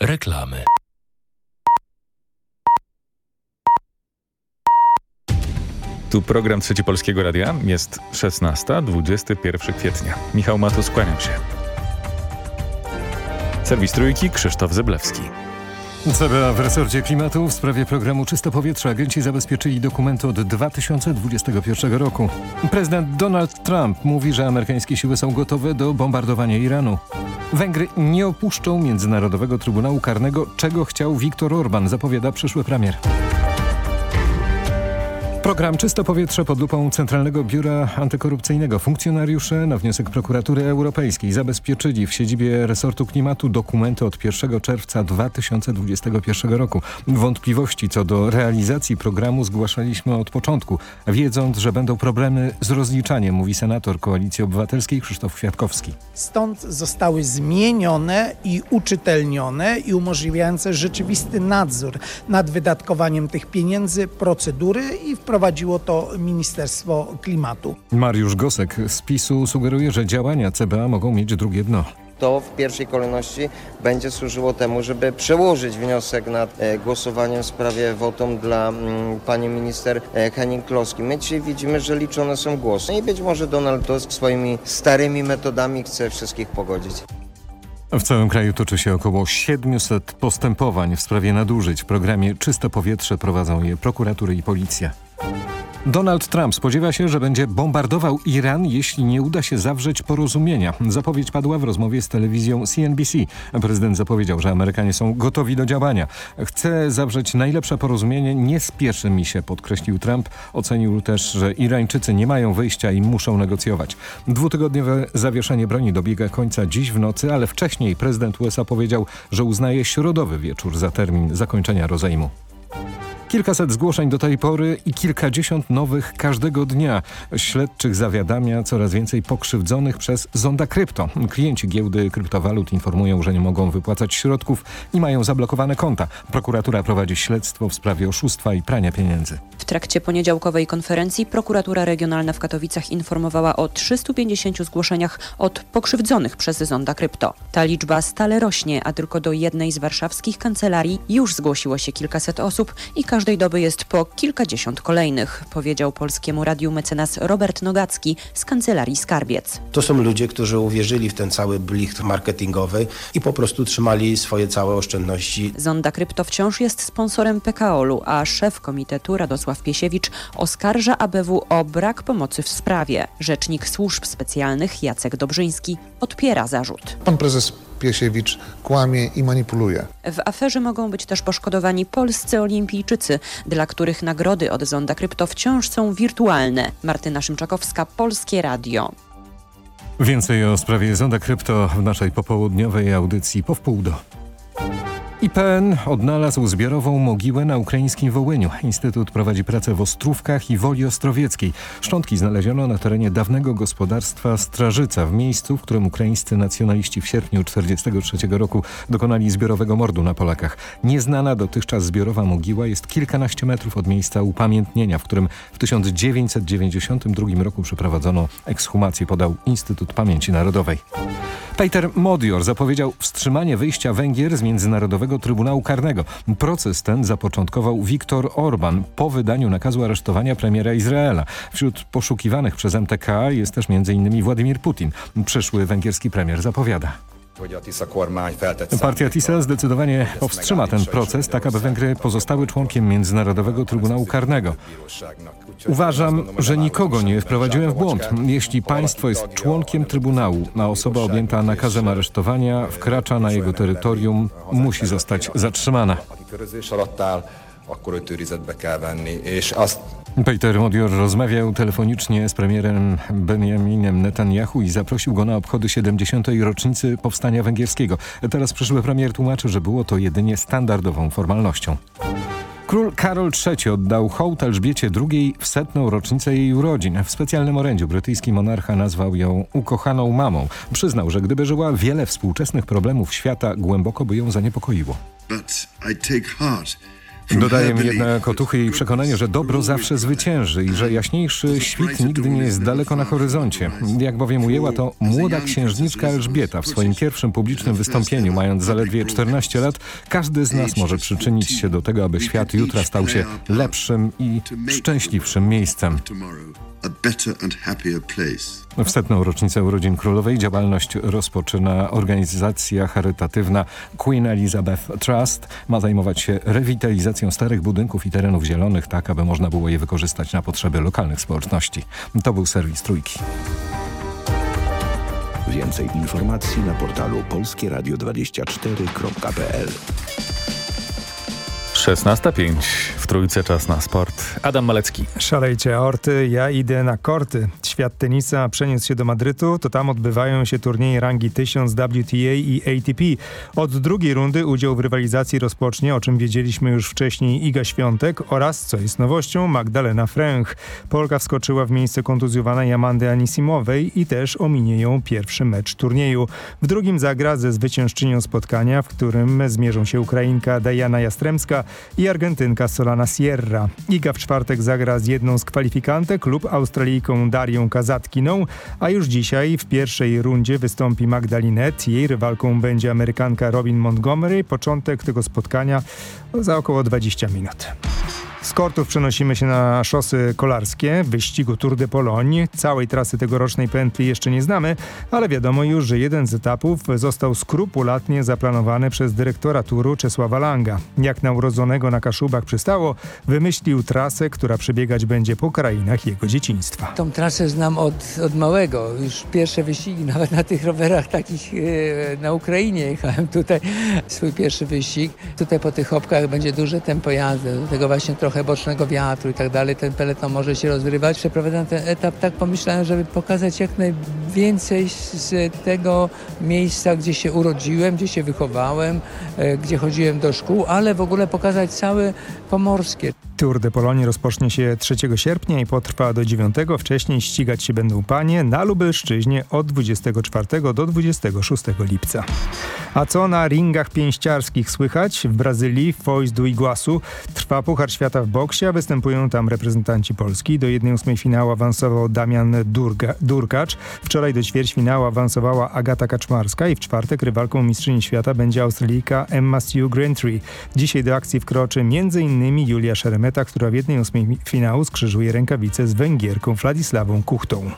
Reklamy. Tu program Trzeci Polskiego Radia. Jest 16, 21 kwietnia. Michał Matus, kłaniam się. Serwis Trójki, Krzysztof Zeblewski. CBA w resorcie klimatu w sprawie programu Czyste Powietrze agenci zabezpieczyli dokumenty od 2021 roku. Prezydent Donald Trump mówi, że amerykańskie siły są gotowe do bombardowania Iranu. Węgry nie opuszczą Międzynarodowego Trybunału Karnego, czego chciał Viktor Orban, zapowiada przyszły premier. Program Czyste Powietrze pod lupą Centralnego Biura Antykorupcyjnego. Funkcjonariusze na wniosek Prokuratury Europejskiej zabezpieczyli w siedzibie resortu klimatu dokumenty od 1 czerwca 2021 roku. Wątpliwości co do realizacji programu zgłaszaliśmy od początku, wiedząc, że będą problemy z rozliczaniem, mówi senator Koalicji Obywatelskiej Krzysztof Kwiatkowski. Stąd zostały zmienione i uczytelnione i umożliwiające rzeczywisty nadzór nad wydatkowaniem tych pieniędzy, procedury i wprowadziło to Ministerstwo Klimatu. Mariusz Gosek z PiSu sugeruje, że działania CBA mogą mieć drugie dno. to w pierwszej kolejności będzie służyło temu, żeby przełożyć wniosek nad e, głosowaniem w sprawie wotum dla mm, pani minister e, Henning-Kloski. My dzisiaj widzimy, że liczone są głosy i być może Donald Tusk swoimi starymi metodami chce wszystkich pogodzić. W całym kraju toczy się około 700 postępowań w sprawie nadużyć. W programie Czyste Powietrze prowadzą je prokuratury i policja. Donald Trump spodziewa się, że będzie bombardował Iran, jeśli nie uda się zawrzeć porozumienia. Zapowiedź padła w rozmowie z telewizją CNBC. Prezydent zapowiedział, że Amerykanie są gotowi do działania. Chce zawrzeć najlepsze porozumienie, nie spieszy mi się, podkreślił Trump. Ocenił też, że Irańczycy nie mają wyjścia i muszą negocjować. Dwutygodniowe zawieszenie broni dobiega końca dziś w nocy, ale wcześniej prezydent USA powiedział, że uznaje środowy wieczór za termin zakończenia rozejmu. Kilkaset zgłoszeń do tej pory i kilkadziesiąt nowych każdego dnia. Śledczych zawiadamia coraz więcej pokrzywdzonych przez Zonda Krypto. Klienci giełdy kryptowalut informują, że nie mogą wypłacać środków i mają zablokowane konta. Prokuratura prowadzi śledztwo w sprawie oszustwa i prania pieniędzy. W trakcie poniedziałkowej konferencji prokuratura regionalna w Katowicach informowała o 350 zgłoszeniach od pokrzywdzonych przez Zonda Krypto. Ta liczba stale rośnie, a tylko do jednej z warszawskich kancelarii już zgłosiło się kilkaset osób i każdej doby jest po kilkadziesiąt kolejnych, powiedział Polskiemu Radiu mecenas Robert Nogacki z kancelarii Skarbiec. To są ludzie, którzy uwierzyli w ten cały blicht marketingowy i po prostu trzymali swoje całe oszczędności. Zonda Krypto wciąż jest sponsorem PKOL-u, a szef komitetu Radosław Piesiewicz oskarża ABW o brak pomocy w sprawie. Rzecznik służb specjalnych Jacek Dobrzyński odpiera zarzut. Pan prezes Piesiewicz kłamie i manipuluje. W aferze mogą być też poszkodowani polscy olimpijczycy, dla których nagrody od Zonda Krypto wciąż są wirtualne. Martyna Szymczakowska, Polskie Radio. Więcej o sprawie Zonda Krypto w naszej popołudniowej audycji po wpół do. IPN odnalazł zbiorową mogiłę na ukraińskim Wołyniu. Instytut prowadzi pracę w Ostrówkach i Woli Ostrowieckiej. Szczątki znaleziono na terenie dawnego gospodarstwa Strażyca, w miejscu, w którym ukraińscy nacjonaliści w sierpniu 1943 roku dokonali zbiorowego mordu na Polakach. Nieznana dotychczas zbiorowa mogiła jest kilkanaście metrów od miejsca upamiętnienia, w którym w 1992 roku przeprowadzono ekshumację, podał Instytut Pamięci Narodowej. Peter Modior zapowiedział wstrzymanie wyjścia Węgier z Międzynarodowego Trybunału Karnego. Proces ten zapoczątkował Viktor Orban po wydaniu nakazu aresztowania premiera Izraela. Wśród poszukiwanych przez MTK jest też m.in. Władimir Putin. Przyszły węgierski premier zapowiada. Partia TISA zdecydowanie powstrzyma ten proces, tak aby Węgry pozostały członkiem Międzynarodowego Trybunału Karnego. Uważam, że nikogo nie wprowadziłem w błąd. Jeśli państwo jest członkiem Trybunału, a osoba objęta nakazem aresztowania wkracza na jego terytorium, musi zostać zatrzymana. Peter Modior rozmawiał telefonicznie z premierem Benjaminem Netanyahu i zaprosił go na obchody 70. rocznicy powstania węgierskiego. Teraz przyszły premier tłumaczy, że było to jedynie standardową formalnością. Król Karol III oddał hołd Elżbiecie II w setną rocznicę jej urodzin. W specjalnym orędziu brytyjski monarcha nazwał ją ukochaną mamą. Przyznał, że gdyby żyła, wiele współczesnych problemów świata głęboko by ją zaniepokoiło. But I take heart Dodaje mi jednak otuchy jej przekonanie, że dobro zawsze zwycięży i że jaśniejszy świt nigdy nie jest daleko na horyzoncie. Jak bowiem ujęła to młoda księżniczka Elżbieta w swoim pierwszym publicznym wystąpieniu, mając zaledwie 14 lat, każdy z nas może przyczynić się do tego, aby świat jutra stał się lepszym i szczęśliwszym miejscem. W setną rocznicę urodzin królowej działalność rozpoczyna organizacja charytatywna Queen Elizabeth Trust. Ma zajmować się rewitalizacją starych budynków i terenów zielonych, tak aby można było je wykorzystać na potrzeby lokalnych społeczności. To był serwis Trójki. Więcej informacji na portalu polskieradio24.pl 16.05 w Trójce czas na sport. Adam Malecki. Szalejcie aorty, ja idę na korty. Świat tenisa przeniósł się do Madrytu, to tam odbywają się turnieje rangi 1000 WTA i ATP. Od drugiej rundy udział w rywalizacji rozpocznie, o czym wiedzieliśmy już wcześniej Iga Świątek oraz, co jest nowością, Magdalena Fręch. Polka wskoczyła w miejsce kontuzjowanej Amandy Anisimowej i też ominie ją pierwszy mecz turnieju. W drugim zagra ze zwyciężczynią spotkania, w którym zmierzą się Ukrainka Dajana Jastremska i Argentynka Solana Sierra. Iga w czwartek zagra z jedną z kwalifikantek lub Australijką Darią Kazatkiną, a już dzisiaj w pierwszej rundzie wystąpi Magdalinet. Jej rywalką będzie Amerykanka Robin Montgomery. Początek tego spotkania za około 20 minut. Z kortów przenosimy się na szosy kolarskie wyścigu Tour de Pologne. Całej trasy tegorocznej pętli jeszcze nie znamy, ale wiadomo już, że jeden z etapów został skrupulatnie zaplanowany przez dyrektora turu Czesława Langa. Jak na urodzonego na Kaszubach przystało, wymyślił trasę, która przebiegać będzie po krainach jego dzieciństwa. Tą trasę znam od, od małego. Już pierwsze wyścigi, nawet na tych rowerach takich e, na Ukrainie jechałem tutaj. Swój pierwszy wyścig. Tutaj po tych hopkach będzie duże tempo jazdy. Do tego właśnie trochę bocznego wiatru i tak dalej. Ten peleton może się rozrywać. Przeprowadzam ten etap tak pomyślałem, żeby pokazać jak najwięcej z tego miejsca, gdzie się urodziłem, gdzie się wychowałem, gdzie chodziłem do szkół, ale w ogóle pokazać całe Pomorskie. Tour de Polonie rozpocznie się 3 sierpnia i potrwa do 9. Wcześniej ścigać się będą panie na Lubelszczyźnie od 24 do 26 lipca. A co na ringach pięściarskich słychać? W Brazylii, w Foz do Iguaçu trwa Puchar Świata w boksie, a występują tam reprezentanci Polski. Do 1-8 finału awansował Damian Durga, Durkacz. Wczoraj do ćwierćfinału awansowała Agata Kaczmarska i w czwartek rywalką mistrzyni świata będzie Australijka Emma Sue Grantree. Dzisiaj do akcji wkroczy m.in. Julia Szeremeta, która w 1-8 finału skrzyżuje rękawice z Węgierką Władysławą Kuchtą.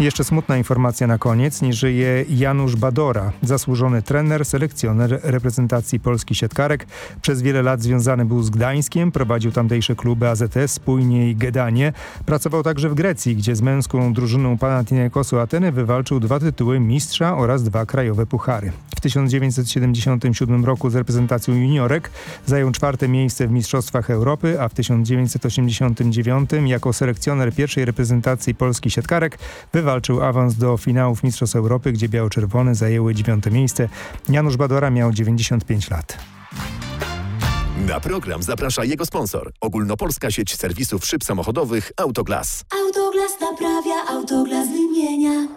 Jeszcze smutna informacja na koniec. Nie żyje Janusz Badora, zasłużony trener, selekcjoner reprezentacji Polski siatkarek. Przez wiele lat związany był z Gdańskiem, prowadził tamtejsze kluby AZS, Spójnie i Gedanie. Pracował także w Grecji, gdzie z męską drużyną Panathinaikosu Ateny wywalczył dwa tytuły mistrza oraz dwa krajowe puchary. W 1977 roku z reprezentacją juniorek zajął czwarte miejsce w Mistrzostwach Europy, a w 1989 jako selekcjoner pierwszej reprezentacji Polski siatkarek wywalczył awans do finałów Mistrzostw Europy, gdzie biało-czerwone zajęły dziewiąte miejsce. Janusz Badora miał 95 lat. Na program zaprasza jego sponsor. Ogólnopolska sieć serwisów szyb samochodowych Autoglas. Autoglas naprawia, Autoglas wymienia.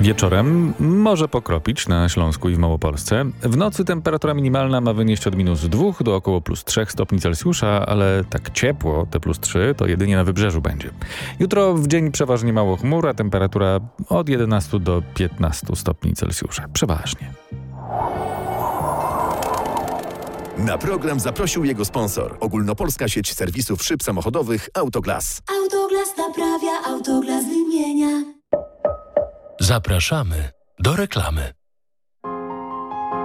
Wieczorem może pokropić na Śląsku i w Małopolsce. W nocy temperatura minimalna ma wynieść od minus 2 do około plus 3 stopni Celsjusza, ale tak ciepło, te plus 3, to jedynie na wybrzeżu będzie. Jutro w dzień przeważnie mało chmur, a temperatura od 11 do 15 stopni Celsjusza. Przeważnie. Na program zaprosił jego sponsor. Ogólnopolska sieć serwisów szyb samochodowych Autoglas. Autoglas naprawia, Autoglas wymienia. Zapraszamy do reklamy.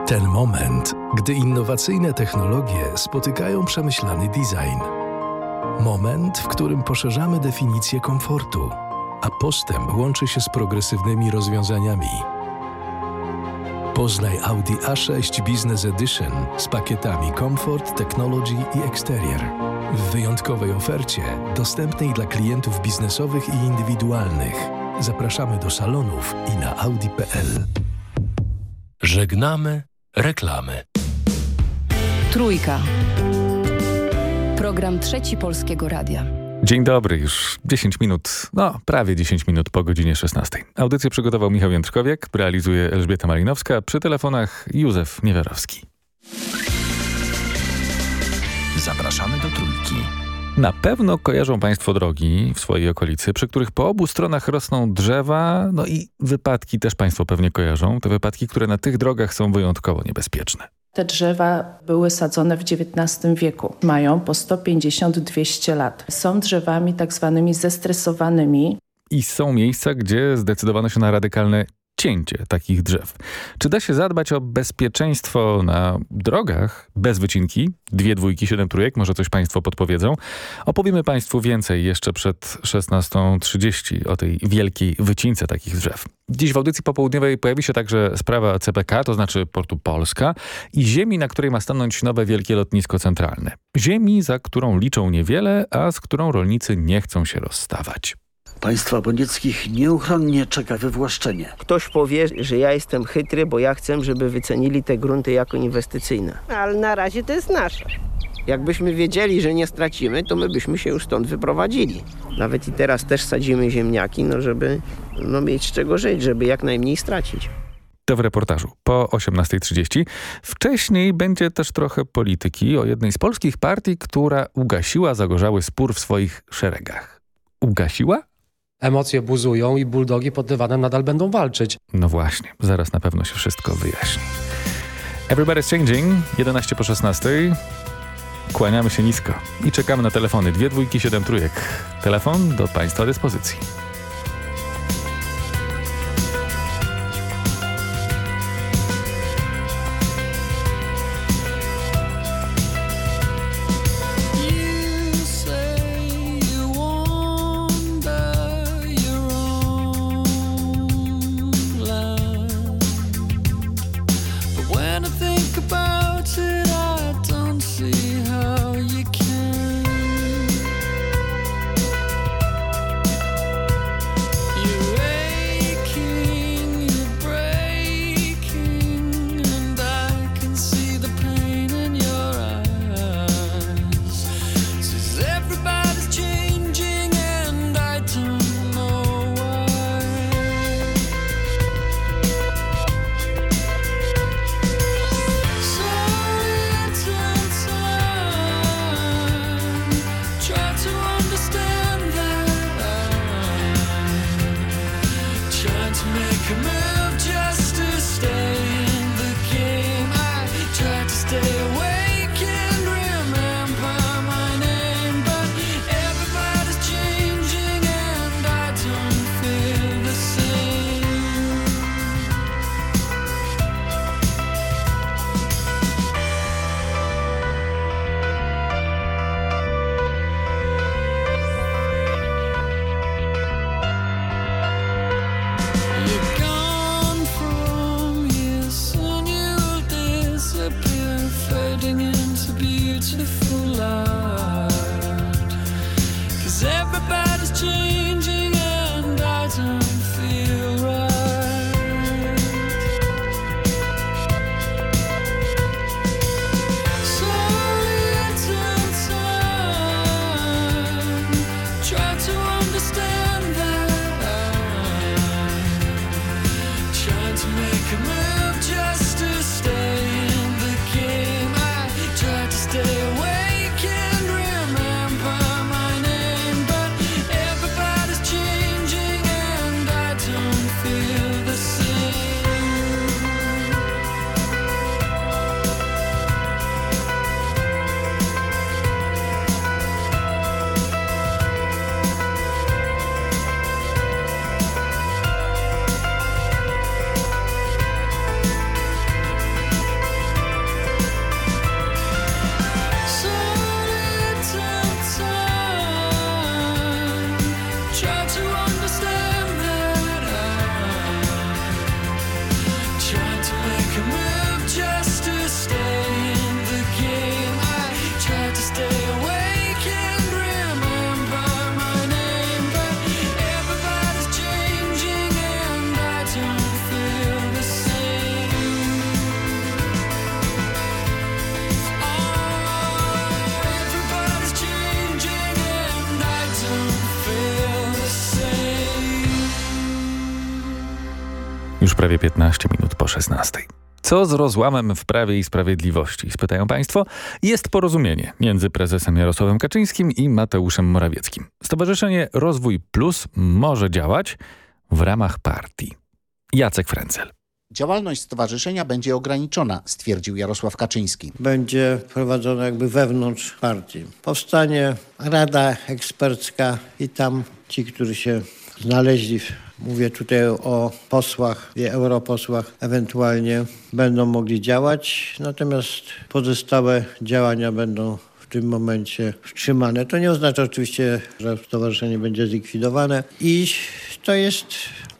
Ten moment, gdy innowacyjne technologie spotykają przemyślany design. Moment, w którym poszerzamy definicję komfortu, a postęp łączy się z progresywnymi rozwiązaniami. Poznaj Audi A6 Business Edition z pakietami Comfort, Technology i Exterior. W wyjątkowej ofercie, dostępnej dla klientów biznesowych i indywidualnych. Zapraszamy do salonów i na audi.pl. Żegnamy reklamy. Trójka. Program Trzeci Polskiego Radia. Dzień dobry, już 10 minut, no prawie 10 minut po godzinie 16. Audycję przygotował Michał Jędrkowiak, realizuje Elżbieta Malinowska, przy telefonach Józef Niewiarowski. Zapraszamy do Trójki. Na pewno kojarzą Państwo drogi w swojej okolicy, przy których po obu stronach rosną drzewa, no i wypadki też Państwo pewnie kojarzą. Te wypadki, które na tych drogach są wyjątkowo niebezpieczne. Te drzewa były sadzone w XIX wieku. Mają po 150-200 lat. Są drzewami tak zwanymi zestresowanymi. I są miejsca, gdzie zdecydowano się na radykalne cięcie takich drzew. Czy da się zadbać o bezpieczeństwo na drogach bez wycinki? Dwie dwójki, siedem trójek, może coś Państwo podpowiedzą. Opowiemy Państwu więcej jeszcze przed 16.30 o tej wielkiej wycince takich drzew. Dziś w audycji popołudniowej pojawi się także sprawa CPK, to znaczy Portu Polska i ziemi, na której ma stanąć nowe wielkie lotnisko centralne. Ziemi, za którą liczą niewiele, a z którą rolnicy nie chcą się rozstawać. Państwa Bonieckich nieuchronnie czeka wywłaszczenie. Ktoś powie, że ja jestem chytry, bo ja chcę, żeby wycenili te grunty jako inwestycyjne. Ale na razie to jest nasze. Jakbyśmy wiedzieli, że nie stracimy, to my byśmy się już stąd wyprowadzili. Nawet i teraz też sadzimy ziemniaki, no żeby no, mieć z czego żyć, żeby jak najmniej stracić. To w reportażu po 18.30. Wcześniej będzie też trochę polityki o jednej z polskich partii, która ugasiła zagorzały spór w swoich szeregach. Ugasiła? Emocje buzują i bulldogi pod dywanem nadal będą walczyć. No właśnie, zaraz na pewno się wszystko wyjaśni. Everybody's changing, 11 po 16. Kłaniamy się nisko i czekamy na telefony. Dwie dwójki, siedem trójek. Telefon do Państwa dyspozycji. Cause everybody prawie 15 minut po 16. Co z rozłamem w Prawie i Sprawiedliwości? Spytają Państwo. Jest porozumienie między prezesem Jarosławem Kaczyńskim i Mateuszem Morawieckim. Stowarzyszenie Rozwój Plus może działać w ramach partii. Jacek Frencel. Działalność stowarzyszenia będzie ograniczona, stwierdził Jarosław Kaczyński. Będzie prowadzona jakby wewnątrz partii. Powstanie Rada Ekspercka i tam ci, którzy się znaleźli, mówię tutaj o posłach i europosłach, ewentualnie będą mogli działać, natomiast pozostałe działania będą w tym momencie wstrzymane. To nie oznacza oczywiście, że stowarzyszenie będzie zlikwidowane i to jest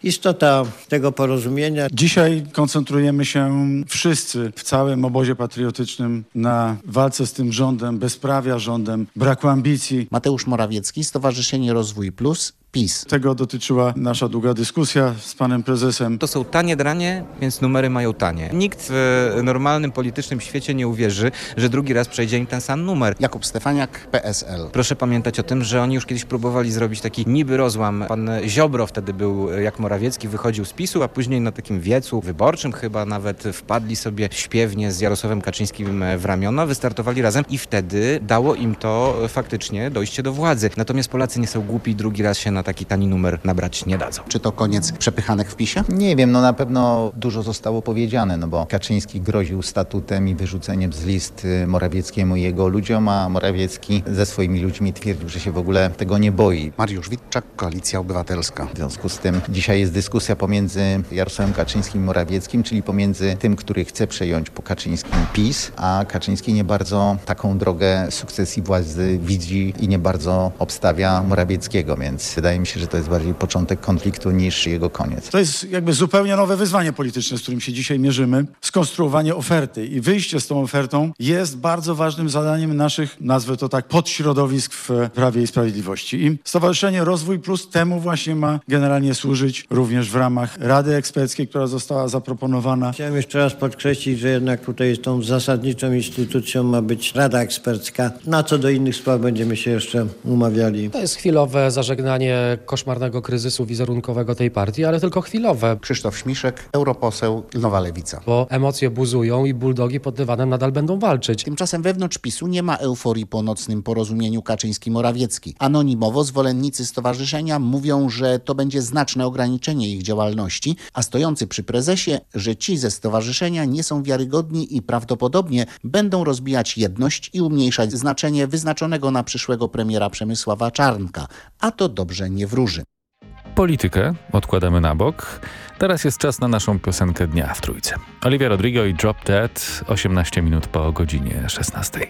istota tego porozumienia. Dzisiaj koncentrujemy się wszyscy w całym obozie patriotycznym na walce z tym rządem bezprawia, rządem braku ambicji. Mateusz Morawiecki, Stowarzyszenie Rozwój Plus, PiS. Tego dotyczyła nasza długa dyskusja z panem prezesem. To są tanie dranie, więc numery mają tanie. Nikt w normalnym politycznym świecie nie uwierzy, że drugi raz przejdzie im ten sam numer. Jakub Stefaniak, PSL. Proszę pamiętać o tym, że oni już kiedyś próbowali zrobić taki niby rozłam. Pan Ziobro wtedy był jak Morawiecki, wychodził z PiSu, a później na takim wiecu wyborczym chyba nawet wpadli sobie śpiewnie z Jarosławem Kaczyńskim w ramiona, wystartowali razem i wtedy dało im to faktycznie dojście do władzy. Natomiast Polacy nie są głupi, drugi raz się na taki tani numer nabrać nie dadzą. Czy to koniec przepychanek w PiSie? Nie wiem, no na pewno dużo zostało powiedziane, no bo Kaczyński groził statutem i wyrzuceniem z list y, Morawieckiemu i jego ludziom, a Morawiecki ze swoimi ludźmi twierdził, że się w ogóle tego nie boi. Mariusz Witczak, Koalicja Obywatelska. W związku z tym dzisiaj jest dyskusja pomiędzy Jarosławem Kaczyńskim i Morawieckim, czyli pomiędzy tym, który chce przejąć po Kaczyńskim PiS, a Kaczyński nie bardzo taką drogę sukcesji władzy widzi i nie bardzo obstawia Morawieckiego, więc wydaje mi się, że to jest bardziej początek konfliktu niż jego koniec. To jest jakby zupełnie nowe wyzwanie polityczne, z którym się dzisiaj mierzymy. Skonstruowanie oferty i wyjście z tą ofertą jest bardzo ważnym zadaniem naszych, nazwę to tak, podśrodowisk w Prawie i Sprawiedliwości. I Stowarzyszenie Rozwój Plus temu właśnie ma generalnie służyć również w ramach Rady Eksperckiej, która została zaproponowana. Chciałem jeszcze raz podkreślić, że jednak tutaj tą zasadniczą instytucją ma być Rada Ekspercka. Na co do innych spraw będziemy się jeszcze umawiali. To jest chwilowe zażegnanie koszmarnego kryzysu wizerunkowego tej partii, ale tylko chwilowe. Krzysztof Śmiszek, europoseł Nowa Lewica. Bo emocje buzują i buldogi pod dywanem nadal będą walczyć. Tymczasem wewnątrz PiSu nie ma euforii po nocnym porozumieniu Kaczyński-Morawiecki. Anonimowo zwolennicy stowarzyszenia mówią, że to będzie znaczne ograniczenie ich działalności, a stojący przy prezesie, że ci ze stowarzyszenia nie są wiarygodni i prawdopodobnie będą rozbijać jedność i umniejszać znaczenie wyznaczonego na przyszłego premiera Przemysława Czarnka. A to dobrze nie wróży. Politykę odkładamy na bok. Teraz jest czas na naszą piosenkę dnia w Trójce. Olivia Rodrigo i Drop Dead, 18 minut po godzinie 16. I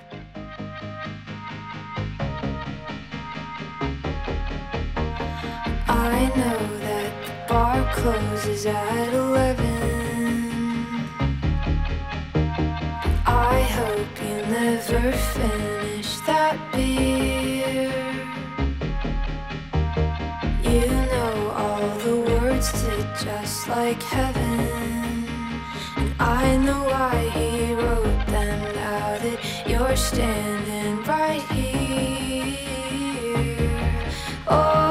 know that the bar closes at 11. I hope you never finish that beer. Just like heaven. And I know why he wrote them now that you're standing right here. Oh,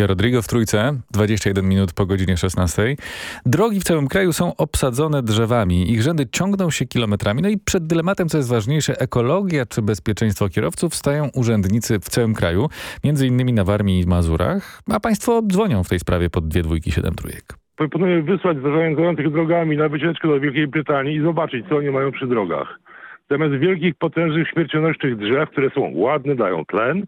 Oliwia Rodrigo w Trójce, 21 minut po godzinie 16. Drogi w całym kraju są obsadzone drzewami. Ich rzędy ciągną się kilometrami. No i przed dylematem, co jest ważniejsze, ekologia czy bezpieczeństwo kierowców, stają urzędnicy w całym kraju, między innymi na Warmii i Mazurach. A państwo dzwonią w tej sprawie pod dwie dwójki, siedem trójek. Proponuję wysłać zarządzających drogami na wycieczkę do Wielkiej Brytanii i zobaczyć, co oni mają przy drogach. Zamiast wielkich, potężnych, śmiercionośnych drzew, które są ładne, dają tlen,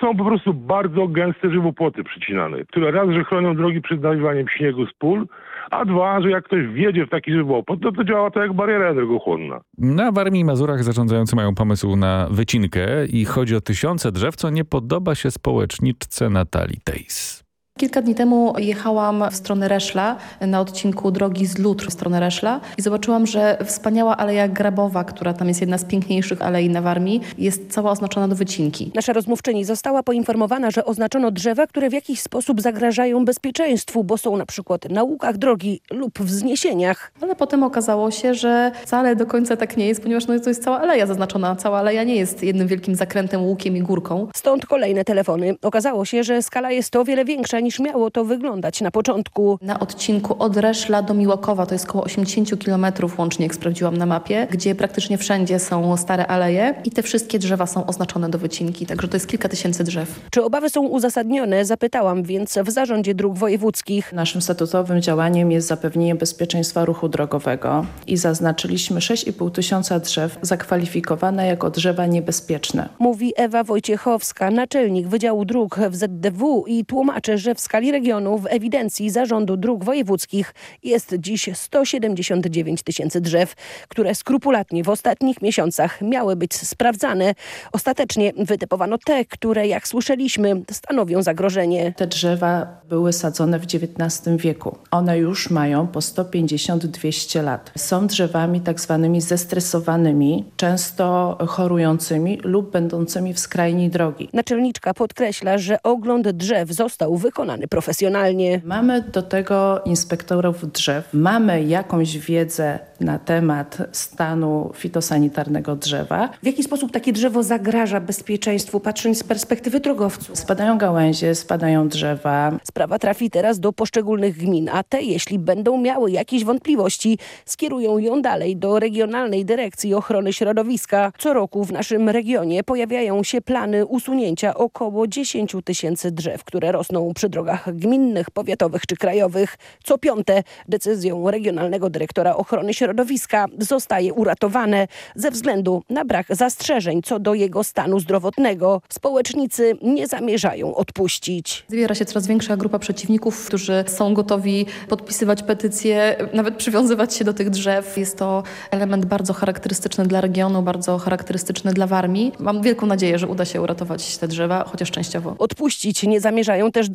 są po prostu bardzo gęste żywopłoty przycinane, które raz, że chronią drogi przed nawiwaniem śniegu z pól, a dwa, że jak ktoś wjedzie w taki żywopłot, to to działa to jak bariera energochłonna. Na Warmii i Mazurach zarządzający mają pomysł na wycinkę i chodzi o tysiące drzew, co nie podoba się społeczniczce Natalii Tejs. Kilka dni temu jechałam w stronę Reszla na odcinku drogi z Lutr w stronę Reszla i zobaczyłam, że wspaniała aleja grabowa, która tam jest jedna z piękniejszych alei na Warmii, jest cała oznaczona do wycinki. Nasza rozmówczyni została poinformowana, że oznaczono drzewa, które w jakiś sposób zagrażają bezpieczeństwu, bo są na przykład na łukach drogi lub wzniesieniach. Ale potem okazało się, że wcale do końca tak nie jest, ponieważ no, to jest cała aleja zaznaczona. Cała aleja nie jest jednym wielkim zakrętem, łukiem i górką. Stąd kolejne telefony. Okazało się, że skala jest o wiele większa niż miało to wyglądać na początku. Na odcinku od Reszla do Miłakowa, to jest około 80 km łącznie, jak sprawdziłam na mapie, gdzie praktycznie wszędzie są stare aleje i te wszystkie drzewa są oznaczone do wycinki, także to jest kilka tysięcy drzew. Czy obawy są uzasadnione? Zapytałam więc w zarządzie dróg wojewódzkich. Naszym statutowym działaniem jest zapewnienie bezpieczeństwa ruchu drogowego i zaznaczyliśmy 6,5 tysiąca drzew zakwalifikowane jako drzewa niebezpieczne. Mówi Ewa Wojciechowska, naczelnik Wydziału Dróg w ZDW i tłumaczy, że w skali regionu w ewidencji Zarządu Dróg Wojewódzkich jest dziś 179 tysięcy drzew, które skrupulatnie w ostatnich miesiącach miały być sprawdzane. Ostatecznie wytypowano te, które jak słyszeliśmy stanowią zagrożenie. Te drzewa były sadzone w XIX wieku. One już mają po 150-200 lat. Są drzewami tak zwanymi zestresowanymi, często chorującymi lub będącymi w skrajni drogi. Naczelniczka podkreśla, że ogląd drzew został wykonany profesjonalnie. Mamy do tego inspektorów drzew, mamy jakąś wiedzę na temat stanu fitosanitarnego drzewa. W jaki sposób takie drzewo zagraża bezpieczeństwu, patrząc z perspektywy drogowców? Spadają gałęzie, spadają drzewa. Sprawa trafi teraz do poszczególnych gmin, a te, jeśli będą miały jakieś wątpliwości, skierują ją dalej do Regionalnej Dyrekcji Ochrony Środowiska. Co roku w naszym regionie pojawiają się plany usunięcia około 10 tysięcy drzew, które rosną przy drogach gminnych, powiatowych czy krajowych. Co piąte decyzją Regionalnego Dyrektora Ochrony Środowiska zostaje uratowane ze względu na brak zastrzeżeń co do jego stanu zdrowotnego. Społecznicy nie zamierzają odpuścić. Zbiera się coraz większa grupa przeciwników, którzy są gotowi podpisywać petycje, nawet przywiązywać się do tych drzew. Jest to element bardzo charakterystyczny dla regionu, bardzo charakterystyczny dla Warmii. Mam wielką nadzieję, że uda się uratować te drzewa, chociaż częściowo. Odpuścić nie zamierzają też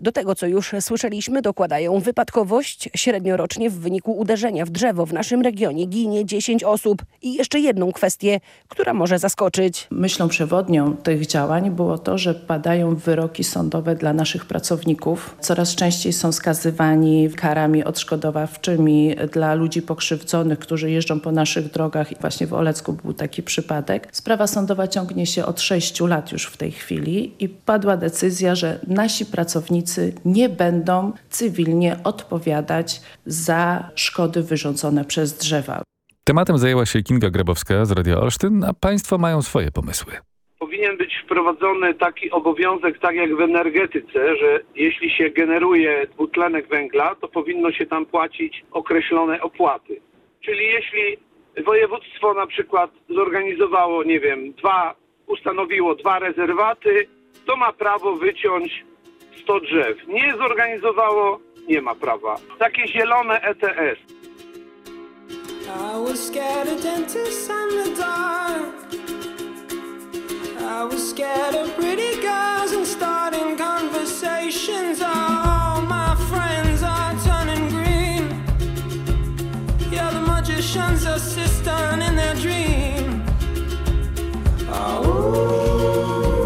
Do tego, co już słyszeliśmy, dokładają wypadkowość. Średnio rocznie w wyniku uderzenia w drzewo w naszym regionie ginie 10 osób. I jeszcze jedną kwestię, która może zaskoczyć. Myślą przewodnią tych działań było to, że padają wyroki sądowe dla naszych pracowników. Coraz częściej są skazywani karami odszkodowawczymi dla ludzi pokrzywdzonych, którzy jeżdżą po naszych drogach. I właśnie w Olecku był taki przypadek. Sprawa sądowa ciągnie się od 6 lat już w tej chwili i padła decyzja, że nasi pracownicy nie będą cywilnie odpowiadać za szkody wyrządzone przez drzewa. Tematem zajęła się Kinga Grabowska z Radia Olsztyn, a państwo mają swoje pomysły. Powinien być wprowadzony taki obowiązek, tak jak w energetyce, że jeśli się generuje dwutlenek węgla, to powinno się tam płacić określone opłaty. Czyli jeśli województwo na przykład zorganizowało, nie wiem, dwa, ustanowiło dwa rezerwaty, to ma prawo wyciąć 100 drzew. Nie zorganizowało, nie ma prawa. Takie zielone ETS. I was scared of dentists and the dark. I was scared of pretty girls and starting conversations. All my friends are turning green. Yeah, the magician's assistant in their dream. Oh,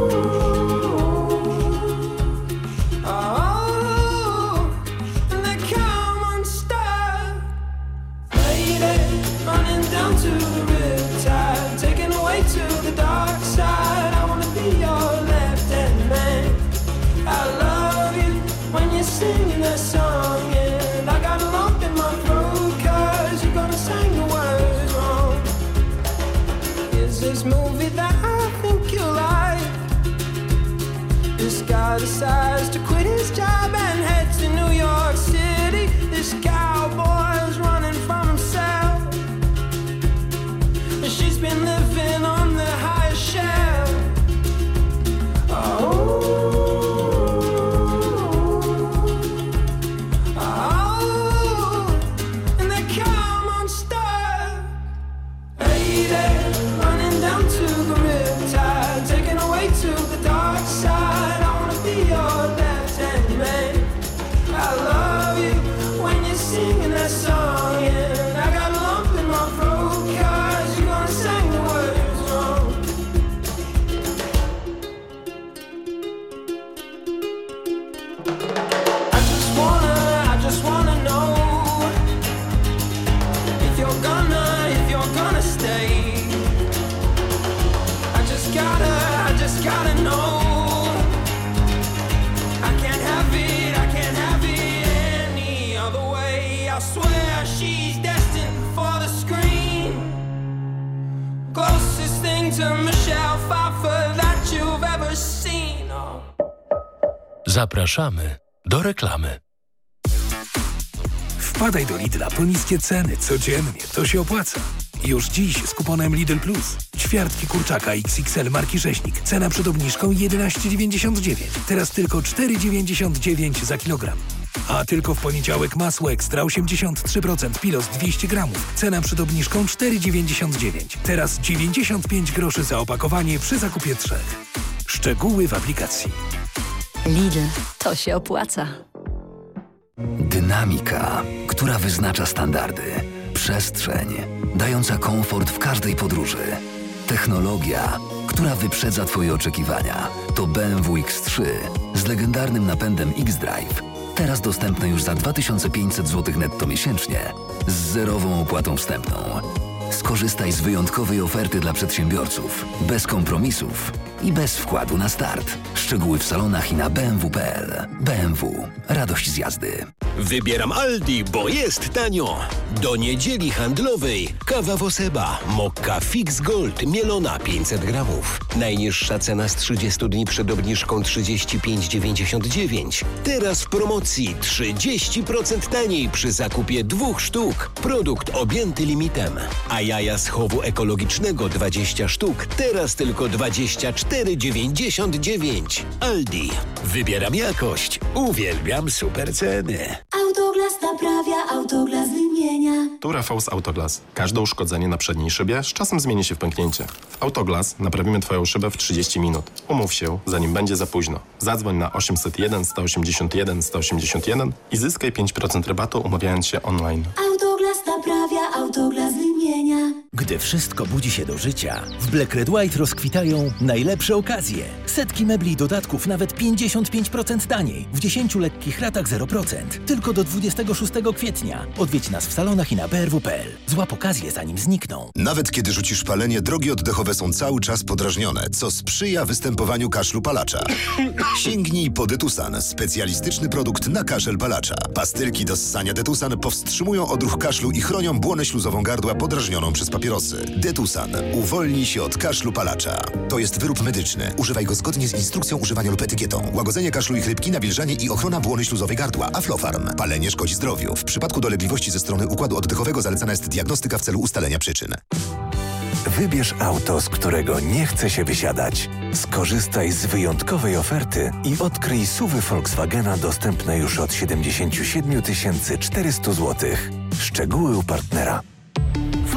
Zapraszamy do reklamy. Wpadaj do Lidla po niskie ceny codziennie, to się opłaca. Już dziś z kuponem Lidl Plus. Ćwiartki kurczaka XXL marki Rzeźnik. Cena przed obniżką 11,99. Teraz tylko 4,99 za kilogram. A tylko w poniedziałek masło ekstra 83% pilos 200 gramów. Cena przed obniżką 4,99. Teraz 95 groszy za opakowanie przy zakupie trzech. Szczegóły w aplikacji. Lidl, to się opłaca. Dynamika, która wyznacza standardy. Przestrzeń, dająca komfort w każdej podróży. Technologia, która wyprzedza Twoje oczekiwania. To BMW X3 z legendarnym napędem X-Drive. Teraz dostępne już za 2500 zł netto miesięcznie z zerową opłatą wstępną. Skorzystaj z wyjątkowej oferty dla przedsiębiorców, bez kompromisów i bez wkładu na start. Szczegóły w salonach i na bmw.pl. BMW. Radość z jazdy. Wybieram Aldi, bo jest tanio. Do niedzieli handlowej kawa Woseba, mokka Fix Gold, mielona 500 gramów. Najniższa cena z 30 dni przed obniżką 35,99. Teraz w promocji 30% taniej przy zakupie dwóch sztuk. Produkt objęty limitem. A jaja z chowu ekologicznego 20 sztuk, teraz tylko 24,99. Aldi. Wybieram jakość. Uwielbiam super ceny. Autoglas naprawia, autoglas wymienia. Tu Rafał z Autoglas. Każde uszkodzenie na przedniej szybie z czasem zmieni się w pęknięcie. W Autoglas naprawimy Twoją szybę w 30 minut. Umów się, zanim będzie za późno. Zadzwoń na 801 181 181 i zyskaj 5% rabatu umawiając się online. Autoglas naprawia, autoglas wymienia. Gdy wszystko budzi się do życia, w Black Red White rozkwitają najlepsze okazje. Setki mebli i dodatków nawet 55% taniej. W 10 lekkich ratach 0%. Tylko do 26 kwietnia. Odwiedź nas w salonach i na brw.pl. Złap okazję zanim znikną. Nawet kiedy rzucisz palenie, drogi oddechowe są cały czas podrażnione, co sprzyja występowaniu kaszlu palacza. Sięgnij po Detusan, specjalistyczny produkt na kaszel palacza. Pastylki do ssania Detusan powstrzymują odruch kaszlu i chronią błonę śluzową gardła podrażnioną przez papierosy. Detusan uwolni się od kaszlu palacza. To jest wyrób medyczny. Używaj go zgodnie z instrukcją używania lub etykietą. Łagodzenie kaszlu i chrypki, nawilżanie i ochrona błony śluzowej gardła. Aflofarm. Palenie szkodzi zdrowiu. W przypadku dolegliwości ze strony układu oddechowego zalecana jest diagnostyka w celu ustalenia przyczyn. Wybierz auto, z którego nie chce się wysiadać. Skorzystaj z wyjątkowej oferty i odkryj suwy Volkswagena dostępne już od 77 400 zł. Szczegóły u partnera.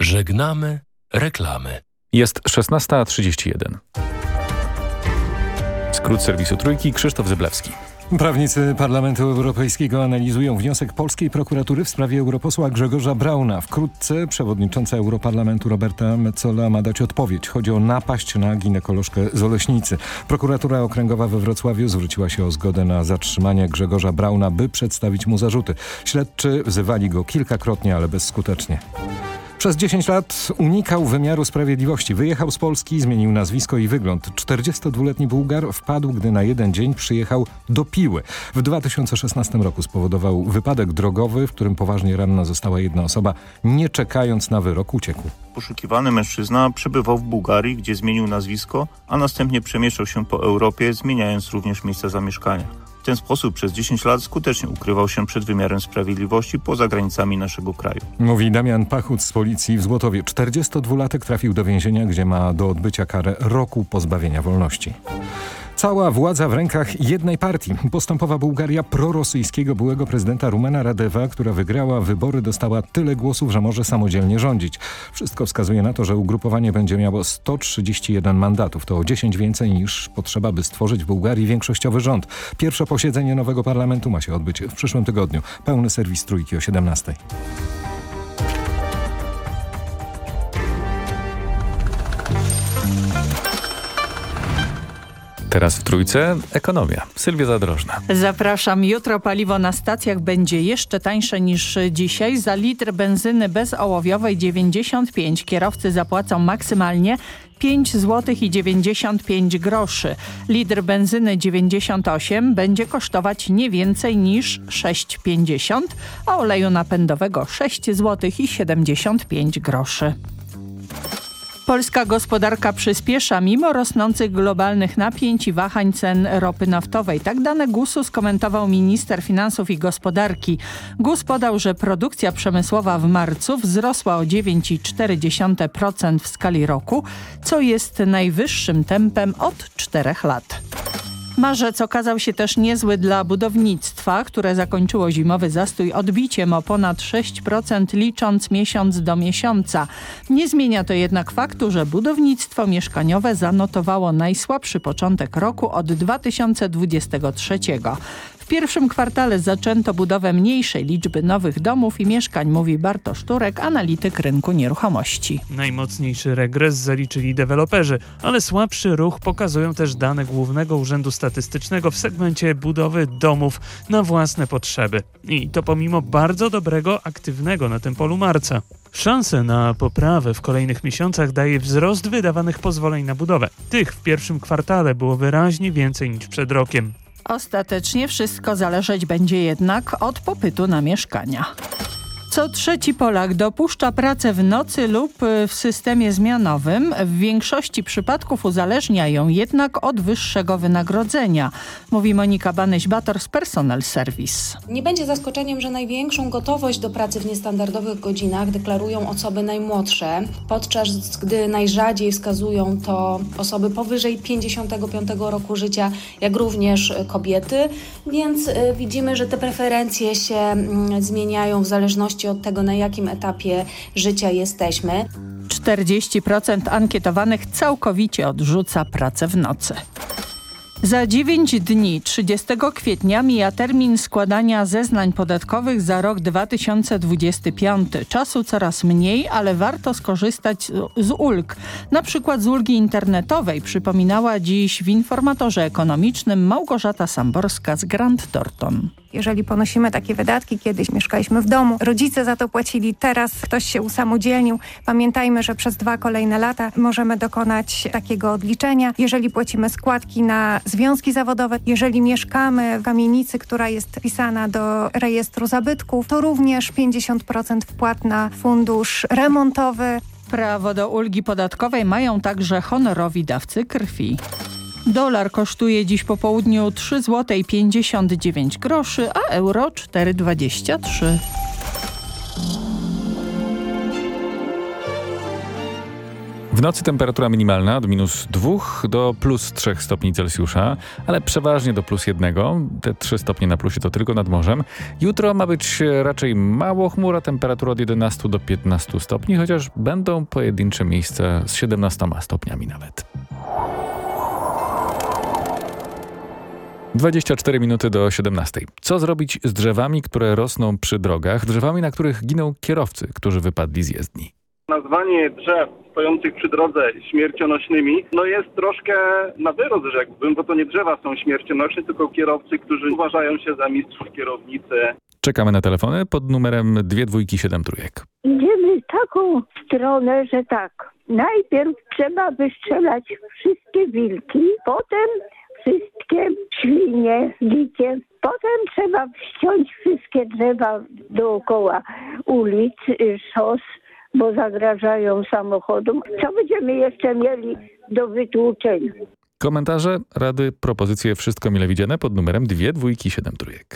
Żegnamy reklamy. Jest 16.31. Skrót serwisu Trójki, Krzysztof Zyblewski. Prawnicy Parlamentu Europejskiego analizują wniosek polskiej prokuratury w sprawie europosła Grzegorza Brauna. Wkrótce przewodnicząca Europarlamentu Roberta Metzola ma dać odpowiedź. Chodzi o napaść na ginekolożkę z Oleśnicy. Prokuratura Okręgowa we Wrocławiu zwróciła się o zgodę na zatrzymanie Grzegorza Brauna, by przedstawić mu zarzuty. Śledczy wzywali go kilkakrotnie, ale bezskutecznie. Przez 10 lat unikał wymiaru sprawiedliwości. Wyjechał z Polski, zmienił nazwisko i wygląd. 42-letni Bułgar wpadł, gdy na jeden dzień przyjechał do Piły. W 2016 roku spowodował wypadek drogowy, w którym poważnie ranna została jedna osoba. Nie czekając na wyrok uciekł. Poszukiwany mężczyzna przebywał w Bułgarii, gdzie zmienił nazwisko, a następnie przemieszczał się po Europie, zmieniając również miejsce zamieszkania. Ten sposób przez 10 lat skutecznie ukrywał się przed wymiarem sprawiedliwości poza granicami naszego kraju. Mówi Damian Pachut z policji w Złotowie. 42-latek trafił do więzienia, gdzie ma do odbycia karę roku pozbawienia wolności. Cała władza w rękach jednej partii. Postępowa Bułgaria prorosyjskiego byłego prezydenta Rumena Radewa, która wygrała wybory, dostała tyle głosów, że może samodzielnie rządzić. Wszystko wskazuje na to, że ugrupowanie będzie miało 131 mandatów. To o 10 więcej niż potrzeba, by stworzyć w Bułgarii większościowy rząd. Pierwsze posiedzenie nowego parlamentu ma się odbyć w przyszłym tygodniu. Pełny serwis trójki o 17. Teraz w trójce ekonomia. Sylwia Zadrożna. Zapraszam. Jutro paliwo na stacjach będzie jeszcze tańsze niż dzisiaj. Za litr benzyny bezołowiowej 95 kierowcy zapłacą maksymalnie 5 zł i 95 groszy. Litr benzyny 98 będzie kosztować nie więcej niż 6,50, a oleju napędowego 6 zł i 75 groszy. Polska gospodarka przyspiesza mimo rosnących globalnych napięć i wahań cen ropy naftowej. Tak dane GUS-u skomentował minister finansów i gospodarki. GUS podał, że produkcja przemysłowa w marcu wzrosła o 9,4% w skali roku, co jest najwyższym tempem od czterech lat. Marzec okazał się też niezły dla budownictwa, które zakończyło zimowy zastój odbiciem o ponad 6% licząc miesiąc do miesiąca. Nie zmienia to jednak faktu, że budownictwo mieszkaniowe zanotowało najsłabszy początek roku od 2023. W pierwszym kwartale zaczęto budowę mniejszej liczby nowych domów i mieszkań, mówi Bartosz Turek, analityk rynku nieruchomości. Najmocniejszy regres zaliczyli deweloperzy, ale słabszy ruch pokazują też dane Głównego Urzędu Statystycznego w segmencie budowy domów na własne potrzeby. I to pomimo bardzo dobrego, aktywnego na tym polu marca. Szansę na poprawę w kolejnych miesiącach daje wzrost wydawanych pozwoleń na budowę. Tych w pierwszym kwartale było wyraźnie więcej niż przed rokiem. Ostatecznie wszystko zależeć będzie jednak od popytu na mieszkania. Co trzeci Polak dopuszcza pracę w nocy lub w systemie zmianowym. W większości przypadków uzależnia ją jednak od wyższego wynagrodzenia, mówi Monika Banyś-Bator z Personal Service. Nie będzie zaskoczeniem, że największą gotowość do pracy w niestandardowych godzinach deklarują osoby najmłodsze, podczas gdy najrzadziej wskazują to osoby powyżej 55 roku życia, jak również kobiety, więc widzimy, że te preferencje się zmieniają w zależności od tego, na jakim etapie życia jesteśmy. 40% ankietowanych całkowicie odrzuca pracę w nocy. Za 9 dni, 30 kwietnia, mija termin składania zeznań podatkowych za rok 2025. Czasu coraz mniej, ale warto skorzystać z ulg. Na przykład z ulgi internetowej, przypominała dziś w informatorze ekonomicznym Małgorzata Samborska z Grant Thornton. Jeżeli ponosimy takie wydatki, kiedyś mieszkaliśmy w domu, rodzice za to płacili, teraz ktoś się usamodzielnił. Pamiętajmy, że przez dwa kolejne lata możemy dokonać takiego odliczenia. Jeżeli płacimy składki na związki zawodowe, jeżeli mieszkamy w kamienicy, która jest wpisana do rejestru zabytków, to również 50% wpłat na fundusz remontowy. Prawo do ulgi podatkowej mają także honorowi dawcy krwi. Dolar kosztuje dziś po południu 3 zł 59 groszy, a euro 4,23. W nocy temperatura minimalna od minus 2 do plus 3 stopni Celsjusza, ale przeważnie do plus 1. Te 3 stopnie na plusie to tylko nad morzem. Jutro ma być raczej mało chmura, temperatura od 11 do 15 stopni, chociaż będą pojedyncze miejsca z 17 stopniami nawet. 24 minuty do 17. Co zrobić z drzewami, które rosną przy drogach, drzewami, na których giną kierowcy, którzy wypadli z jezdni? Nazwanie drzew stojących przy drodze śmiercionośnymi, no jest troszkę na wyrost rzekłbym, bo to nie drzewa są śmiercionośne, tylko kierowcy, którzy uważają się za mistrzów kierownicy. Czekamy na telefony pod numerem 227 trójek. Idziemy w taką stronę, że tak. Najpierw trzeba wystrzelać wszystkie wilki, potem wszystkie świnie dzikie. Potem trzeba ściąć wszystkie drzewa dookoła ulic, y, szos, bo zagrażają samochodom. Co będziemy jeszcze mieli do wytłuczenia? Komentarze, rady, propozycje, wszystko mile widziane pod numerem 227 trójek.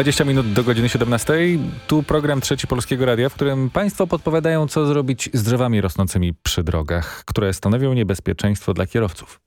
20 minut do godziny 17. Tu program Trzeci Polskiego Radia, w którym Państwo podpowiadają, co zrobić z drzewami rosnącymi przy drogach, które stanowią niebezpieczeństwo dla kierowców.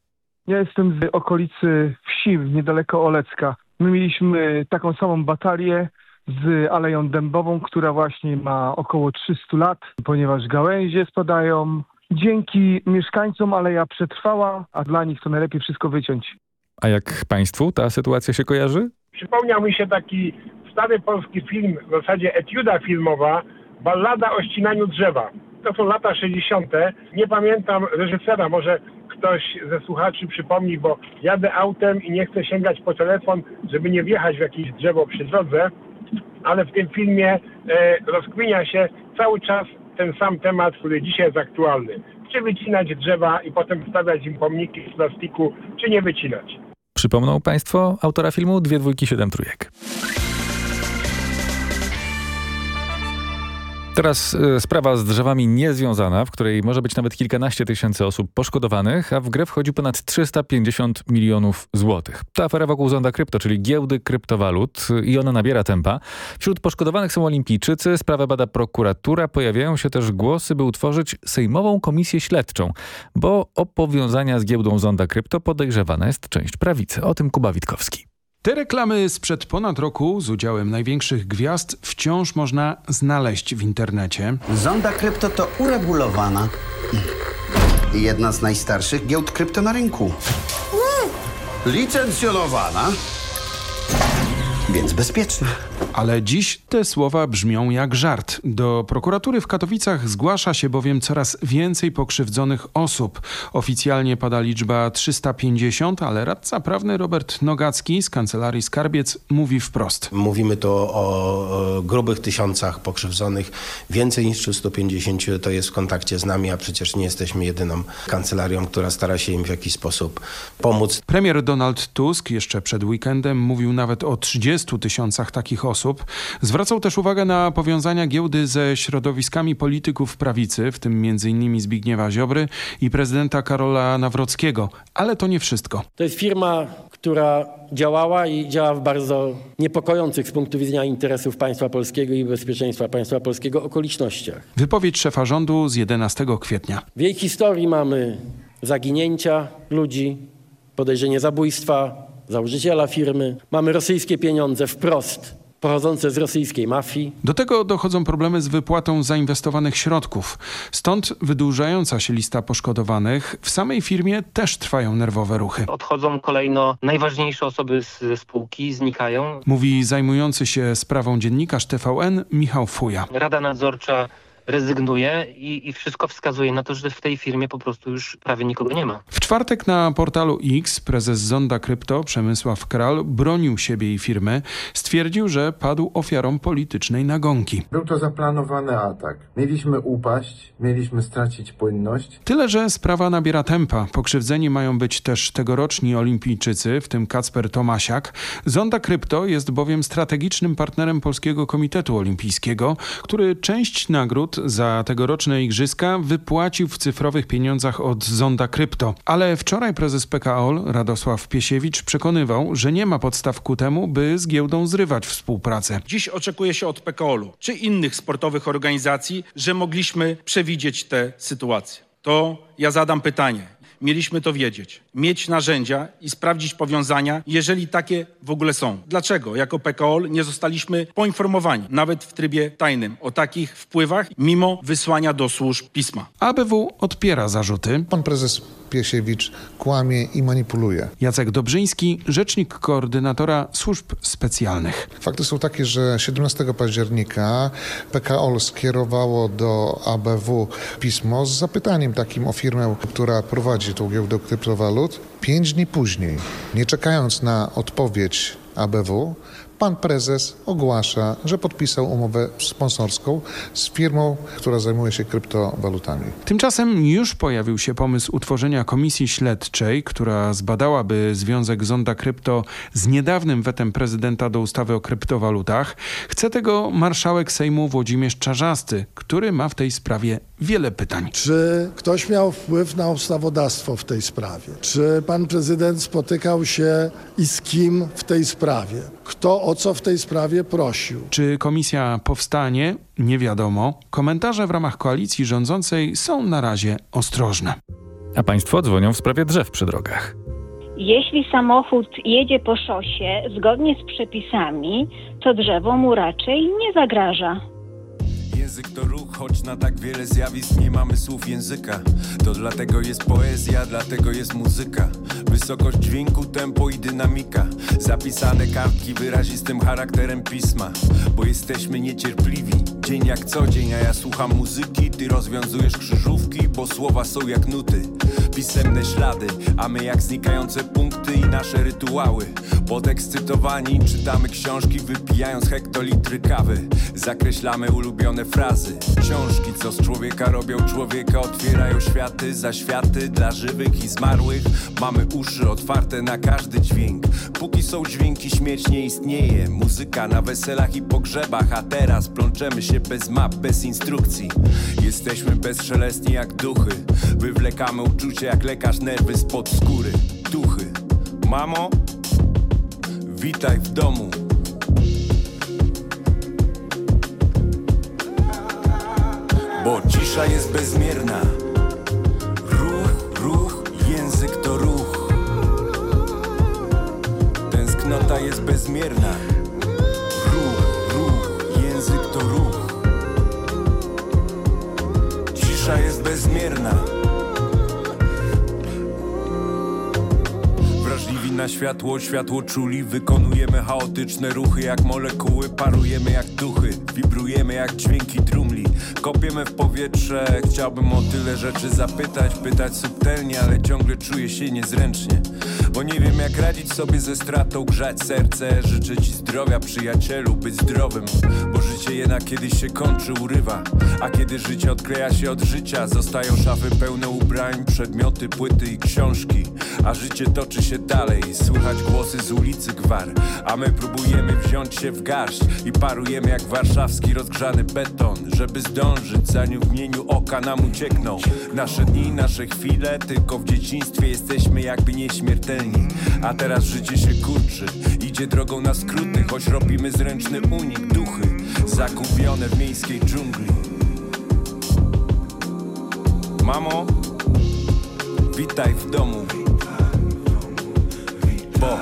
Ja jestem z okolicy wsi, niedaleko Olecka. My mieliśmy taką samą batalię z Aleją Dębową, która właśnie ma około 300 lat, ponieważ gałęzie spadają. Dzięki mieszkańcom Aleja przetrwała, a dla nich to najlepiej wszystko wyciąć. A jak Państwu ta sytuacja się kojarzy? Przypomniał mi się taki stary polski film, w zasadzie etiuda filmowa, Ballada o ścinaniu drzewa. To są lata 60. Nie pamiętam reżysera, może ktoś ze słuchaczy przypomni, bo jadę autem i nie chcę sięgać po telefon, żeby nie wjechać w jakieś drzewo przy drodze, ale w tym filmie e, rozkminia się cały czas ten sam temat, który dzisiaj jest aktualny. Czy wycinać drzewa i potem stawiać im pomniki z plastiku, czy nie wycinać. Przypomną Państwo autora filmu Dwie dwójki, siedem trójek. Teraz y, sprawa z drzewami niezwiązana, w której może być nawet kilkanaście tysięcy osób poszkodowanych, a w grę wchodzi ponad 350 milionów złotych. Ta afera wokół zonda krypto, czyli giełdy kryptowalut y, i ona nabiera tempa. Wśród poszkodowanych są olimpijczycy, sprawę bada prokuratura, pojawiają się też głosy, by utworzyć sejmową komisję śledczą, bo o powiązania z giełdą zonda krypto podejrzewana jest część prawicy. O tym Kuba Witkowski. Te reklamy sprzed ponad roku z udziałem największych gwiazd wciąż można znaleźć w internecie. Zonda Krypto to uregulowana i jedna z najstarszych giełd krypto na rynku. Licencjonowana, więc bezpieczna. Ale dziś te słowa brzmią jak żart. Do prokuratury w Katowicach zgłasza się bowiem coraz więcej pokrzywdzonych osób. Oficjalnie pada liczba 350, ale radca prawny Robert Nogacki z kancelarii Skarbiec mówi wprost. Mówimy tu o, o grubych tysiącach pokrzywdzonych. Więcej niż 350 to jest w kontakcie z nami, a przecież nie jesteśmy jedyną kancelarią, która stara się im w jakiś sposób pomóc. Premier Donald Tusk jeszcze przed weekendem mówił nawet o 30 tysiącach takich osób. Zwracał też uwagę na powiązania giełdy ze środowiskami polityków prawicy, w tym m.in. Zbigniewa Ziobry i prezydenta Karola Nawrockiego. Ale to nie wszystko. To jest firma, która działała i działa w bardzo niepokojących z punktu widzenia interesów państwa polskiego i bezpieczeństwa państwa polskiego okolicznościach. Wypowiedź szefa rządu z 11 kwietnia. W jej historii mamy zaginięcia ludzi, podejrzenie zabójstwa założyciela firmy, mamy rosyjskie pieniądze wprost pochodzące z rosyjskiej mafii. Do tego dochodzą problemy z wypłatą zainwestowanych środków. Stąd wydłużająca się lista poszkodowanych. W samej firmie też trwają nerwowe ruchy. Odchodzą kolejno najważniejsze osoby z ze spółki, znikają. Mówi zajmujący się sprawą dziennikarz TVN Michał Fuja. Rada nadzorcza rezygnuje i, i wszystko wskazuje na to, że w tej firmie po prostu już prawie nikogo nie ma. W czwartek na portalu X prezes Zonda Krypto Przemysław Kral bronił siebie i firmy. Stwierdził, że padł ofiarą politycznej nagonki. Był to zaplanowany atak. Mieliśmy upaść, mieliśmy stracić płynność. Tyle, że sprawa nabiera tempa. Pokrzywdzeni mają być też tegoroczni olimpijczycy, w tym Kacper Tomasiak. Zonda Krypto jest bowiem strategicznym partnerem Polskiego Komitetu Olimpijskiego, który część nagród za tegoroczne igrzyska wypłacił w cyfrowych pieniądzach od Zonda Krypto. Ale wczoraj prezes PKOL Radosław Piesiewicz przekonywał, że nie ma podstaw ku temu, by z giełdą zrywać współpracę. Dziś oczekuje się od PKOL-u czy innych sportowych organizacji, że mogliśmy przewidzieć tę sytuację. To ja zadam pytanie. Mieliśmy to wiedzieć, mieć narzędzia i sprawdzić powiązania, jeżeli takie w ogóle są. Dlaczego jako PKOL nie zostaliśmy poinformowani, nawet w trybie tajnym, o takich wpływach, mimo wysłania do służb pisma? ABW odpiera zarzuty. Pan prezes Piesiewicz kłamie i manipuluje. Jacek Dobrzyński, rzecznik koordynatora służb specjalnych. Fakty są takie, że 17 października PKOL skierowało do ABW pismo z zapytaniem takim o firmę, która prowadzi tą giełdę kryptowalut. Pięć dni później, nie czekając na odpowiedź ABW, pan prezes ogłasza, że podpisał umowę sponsorską z firmą, która zajmuje się kryptowalutami. Tymczasem już pojawił się pomysł utworzenia komisji śledczej, która zbadałaby związek Zonda Krypto z niedawnym wetem prezydenta do ustawy o kryptowalutach. Chce tego marszałek Sejmu Włodzimierz Czarzasty, który ma w tej sprawie wiele pytań. Czy ktoś miał wpływ na ustawodawstwo w tej sprawie? Czy pan prezydent spotykał się i z kim w tej sprawie? Kto o co w tej sprawie prosił? Czy komisja powstanie? Nie wiadomo. Komentarze w ramach koalicji rządzącej są na razie ostrożne. A państwo dzwonią w sprawie drzew przy drogach. Jeśli samochód jedzie po szosie zgodnie z przepisami, to drzewo mu raczej nie zagraża. Język to ruch, choć na tak wiele zjawisk nie mamy słów języka. To dlatego jest poezja, dlatego jest muzyka. Wysokość dźwięku, tempo i dynamika. Zapisane kartki wyrazistym charakterem pisma. Bo jesteśmy niecierpliwi. Dzień jak co dzień, a ja słucham muzyki. Ty rozwiązujesz krzyżówki, bo słowa są jak nuty. Pisemne ślady, a my jak znikające punkty i nasze rytuały. Podekscytowani czytamy książki, wypijając hektolitry kawy. Zakreślamy ulubione piękne frazy. Książki, co z człowieka robią człowieka Otwierają światy za światy Dla żywych i zmarłych. Mamy uszy otwarte na każdy dźwięk. Póki są dźwięki, śmierć nie istnieje. Muzyka na weselach i pogrzebach A teraz plączemy się bez map, bez instrukcji. Jesteśmy bezszelestni jak duchy. Wywlekamy uczucie jak lekarz nerwy spod skóry. Duchy. Mamo, witaj w domu Bo cisza jest bezmierna. Ruch, ruch, język to ruch. Tęsknota jest bezmierna. Ruch, ruch, język to ruch. Cisza jest bezmierna na światło, światło czuli. Wykonujemy chaotyczne ruchy jak molekuły. Parujemy jak duchy, wibrujemy jak dźwięki trumli. Kopiemy w powietrze, chciałbym o tyle rzeczy zapytać Pytać subtelnie, ale ciągle czuję się niezręcznie Bo nie wiem jak radzić sobie ze stratą, grzać serce. Życzę ci zdrowia przyjacielu, być zdrowym. Bo życie jednak kiedyś się kończy, urywa. A kiedy życie odkleja się od życia Zostają szafy pełne ubrań, przedmioty, płyty i książki. A życie toczy się dalej, słychać głosy z ulicy gwar. A my próbujemy wziąć się w garść I parujemy jak warszawski rozgrzany beton. Żeby zdążyć, zanim w mieniu oka nam uciekną. Nasze dni, nasze chwile, tylko w dzieciństwie jesteśmy jakby nieśmiertelni A teraz życie się kurczy, idzie drogą na skróty Choć robimy zręczny unik, duchy Zagubione w miejskiej dżungli. Mamo, witaj w domu. Bo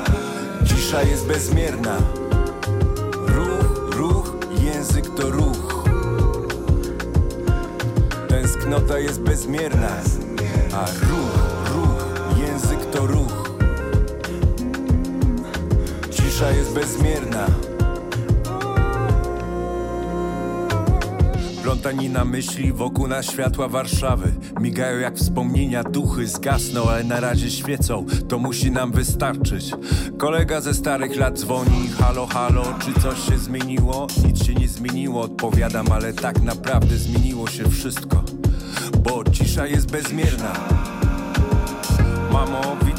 cisza jest bezmierna. Ruch, ruch, język to ruch. Tęsknota jest bezmierna A ruch, Cisza jest bezmierna. Plątanina myśli wokół nas światła Warszawy. Migają jak wspomnienia, duchy zgasną, ale na razie świecą. To musi nam wystarczyć. Kolega ze starych lat dzwoni Halo, halo, czy coś się zmieniło? Nic się nie zmieniło, odpowiadam Ale tak naprawdę zmieniło się wszystko. Bo cisza jest bezmierna. Mamo,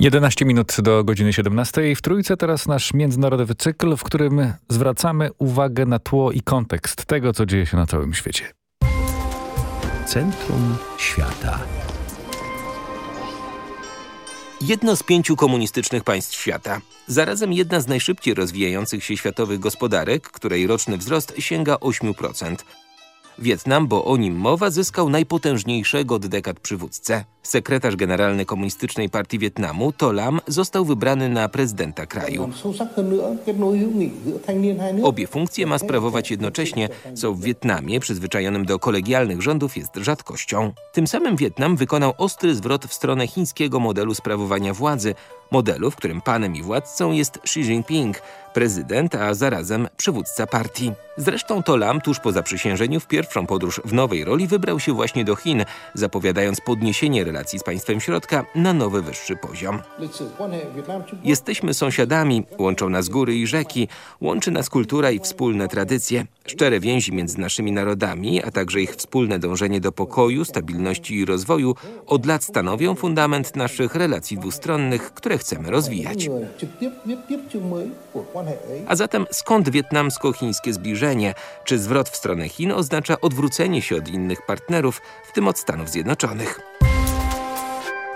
11 minut do godziny 17. W Trójce teraz nasz międzynarodowy cykl, w którym zwracamy uwagę na tło i kontekst tego, co dzieje się na całym świecie. Centrum świata. Jedno z pięciu komunistycznych państw świata. Zarazem jedna z najszybciej rozwijających się światowych gospodarek, której roczny wzrost sięga 8%. Wietnam, bo o nim mowa, zyskał najpotężniejszego od dekad przywódcę. Sekretarz generalny Komunistycznej Partii Wietnamu, To Lam, został wybrany na prezydenta kraju. Obie funkcje ma sprawować jednocześnie, co w Wietnamie, przyzwyczajonym do kolegialnych rządów, jest rzadkością. Tym samym Wietnam wykonał ostry zwrot w stronę chińskiego modelu sprawowania władzy, modelu, w którym panem i władcą jest Xi Jinping, prezydent, a zarazem przywódca partii. Zresztą To Lam tuż po zaprzysiężeniu w pierwszą podróż w nowej roli wybrał się właśnie do Chin, zapowiadając podniesienie relacji z państwem środka na nowy wyższy poziom. Jesteśmy sąsiadami, łączą nas góry i rzeki, łączy nas kultura i wspólne tradycje. Szczere więzi między naszymi narodami, a także ich wspólne dążenie do pokoju, stabilności i rozwoju od lat stanowią fundament naszych relacji dwustronnych, które chcemy rozwijać. A zatem skąd wietnamsko-chińskie zbliżenie? Czy zwrot w stronę Chin oznacza odwrócenie się od innych partnerów, w tym od Stanów Zjednoczonych?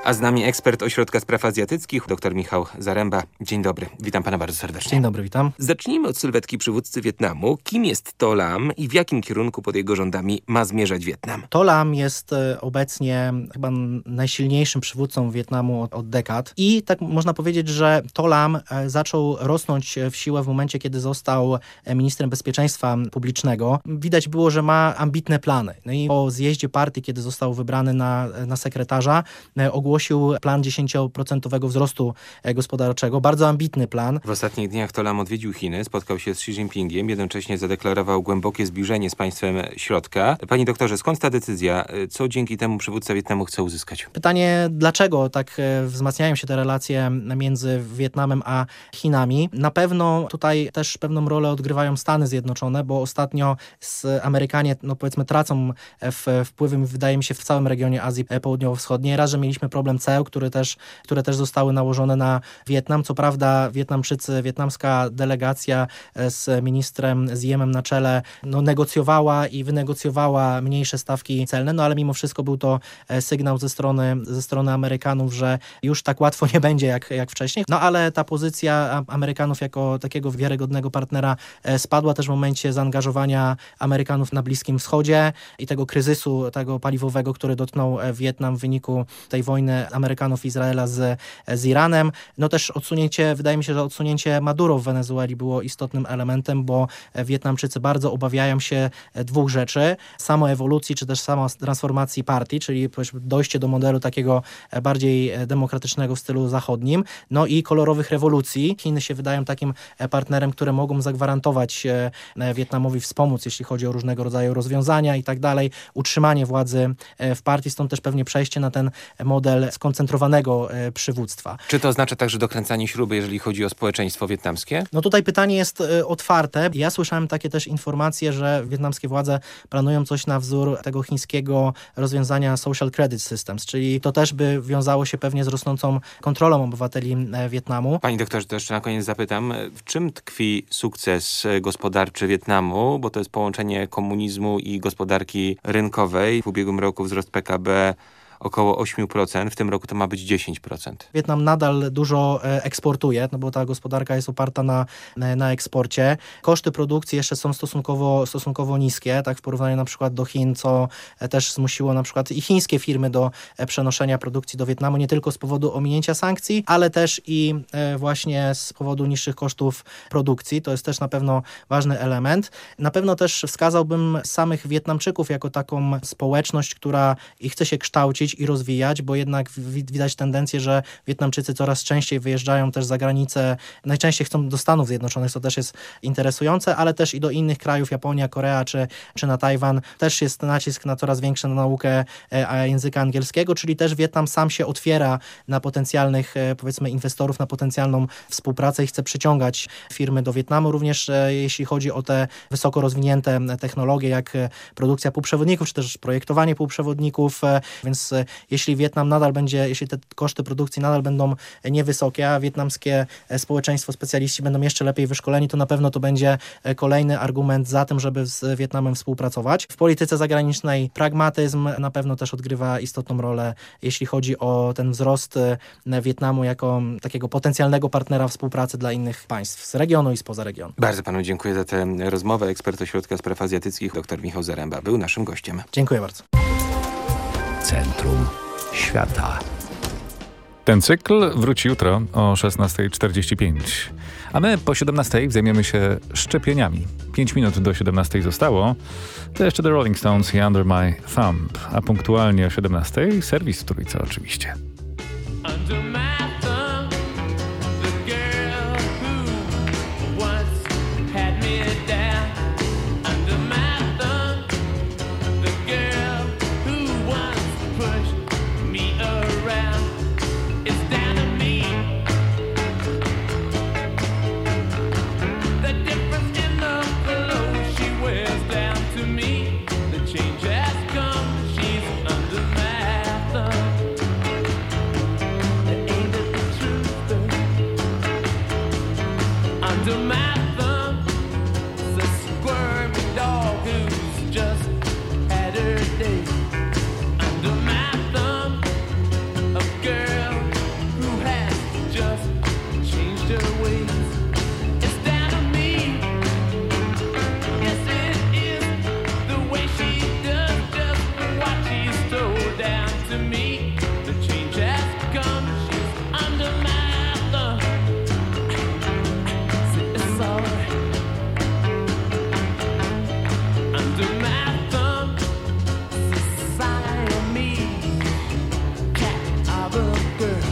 A z nami ekspert Ośrodka Spraw Azjatyckich, dr Michał Zaręba. Dzień dobry, witam pana bardzo serdecznie. Dzień dobry, witam. Zacznijmy od sylwetki przywódcy Wietnamu. Kim jest To Lam i w jakim kierunku pod jego rządami ma zmierzać Wietnam? To Lam jest e, obecnie chyba najsilniejszym przywódcą Wietnamu od, od dekad i tak można powiedzieć, że To Lam e, zaczął rosnąć w siłę w momencie, kiedy został e, ministrem bezpieczeństwa publicznego. Widać było, że ma ambitne plany. No i po zjeździe partii, kiedy został wybrany na, na sekretarza, e, ogłosił plan 10% wzrostu e, gospodarczego. Bardzo ambitny plan. W ostatnich dniach To Lam odwiedził Chiny, spotkał się z Xi Jinpingiem, jednocześnie zadeklarował głębokie zbliżenie z państwem środka. Panie doktorze, skąd ta decyzja? Co dzięki temu przywódca Wietnamu chce uzyskać? Pytanie, dlaczego tak e, wzmacniają się te relacje między Wietnamem a Chinami? Na pewno tutaj też pewną rolę odgrywają Stany Zjednoczone, bo ostatnio z Amerykanie, no powiedzmy, tracą w wpływy, wydaje mi się, w całym regionie Azji Południowo-Wschodniej. Raz, że mieliśmy problem ceł, które też, które też zostały nałożone na Wietnam. Co prawda Wietnamczycy, wietnamska delegacja e, z ministrem Ziemem na czele no, negocjowała i wynegocjowała mniejsze stawki celne, no ale mimo wszystko był to e, sygnał ze strony, ze strony Amerykanów, że już tak łatwo nie będzie jak, jak wcześniej. No ale ta pozycja Amerykanów jako takiego wiarygodnego partnera e, spadła też w momencie zaangażowania Amerykanów na Bliskim Wschodzie i tego kryzysu tego paliwowego, który dotknął Wietnam w wyniku tej wojny Amerykanów i Izraela z, z Iranem. No też odsunięcie, wydaje mi się, że odsunięcie Maduro w Wenezueli było istotnym elementem, bo Wietnamczycy bardzo obawiają się dwóch rzeczy. Samoewolucji, czy też samo transformacji partii, czyli dojście do modelu takiego bardziej demokratycznego w stylu zachodnim, no i kolorowych rewolucji. Chiny się wydają takim partnerem, które mogą zagwarantować e, Wietnamowi wspomóc, jeśli chodzi o różnego rodzaju rozwiązania i tak dalej, utrzymanie władzy e, w partii, stąd też pewnie przejście na ten model skoncentrowanego e, przywództwa. Czy to oznacza także dokręcanie śruby, jeżeli chodzi o społeczeństwo wietnamskie? No tutaj pytanie jest e, otwarte. Ja słyszałem takie też informacje, że wietnamskie władze planują coś na wzór tego chińskiego rozwiązania Social Credit Systems, czyli to też by wiązało się pewnie z rosnącą kontrolą obywateli e, Wietnamu. Panie doktorze, to jeszcze na koniec zapytam, w czym tkwi sukces gospodarczy Wietnamu, bo to jest połączenie komunizmu i gospodarki rynkowej. W ubiegłym roku wzrost PKB około 8%, w tym roku to ma być 10%. Wietnam nadal dużo e, eksportuje, no bo ta gospodarka jest oparta na, na, eksporcie. Koszty produkcji jeszcze są stosunkowo, stosunkowo niskie, tak w porównaniu na przykład do Chin, co e, też zmusiło na przykład i chińskie firmy do e, przenoszenia produkcji do Wietnamu, nie tylko z powodu ominięcia sankcji, ale też i właśnie z powodu niższych kosztów produkcji. To jest też na pewno ważny element. Na pewno też wskazałbym samych Wietnamczyków jako taką społeczność, która i chce się kształcić i rozwijać, bo jednak wi- widać tendencję, że Wietnamczycy coraz częściej wyjeżdżają też za granicę. Najczęściej chcą do Stanów Zjednoczonych, co też jest interesujące, ale też i do innych krajów, Japonia, Korea czy, czy na Tajwan. Też jest nacisk na coraz większą naukę e, języka angielskiego, czyli też Wietnam sam się otwiera na potencjalnych, e, powiedzmy, inwestorów, na potencjalną współpracę i chce przyciągać firmy do Wietnamu, również e, jeśli chodzi o te wysoko rozwinięte technologie, jak produkcja półprzewodników, czy też projektowanie półprzewodników, więc jeśli Wietnam nadal będzie, jeśli te koszty produkcji nadal będą niewysokie, a wietnamskie e, społeczeństwo, specjaliści będą jeszcze lepiej wyszkoleni, to na pewno to będzie e, kolejny argument za tym, żeby z Wietnamem współpracować. W polityce zagranicznej pragmatyzm na pewno też odgrywa istotną rolę, jeśli chodzi o ten wzrost e, Wietnamu jako takiego potencjalnego partnera współpracy dla innych państw z regionu i spoza regionu. Bardzo panu dziękuję za tę rozmowę. Ekspert Ośrodka Spraw Azjatyckich, dr Michał Zaręba, był naszym gościem. Dziękuję bardzo. Centrum Świata. Ten cykl wróci jutro o 16.45. A my po 17.00 zajmiemy się szczepieniami. 5 minut do 17.00 zostało. To jeszcze The Rolling Stones i Under My Thumb. A punktualnie o 17.00 serwis w Trójce oczywiście. Under my Walker.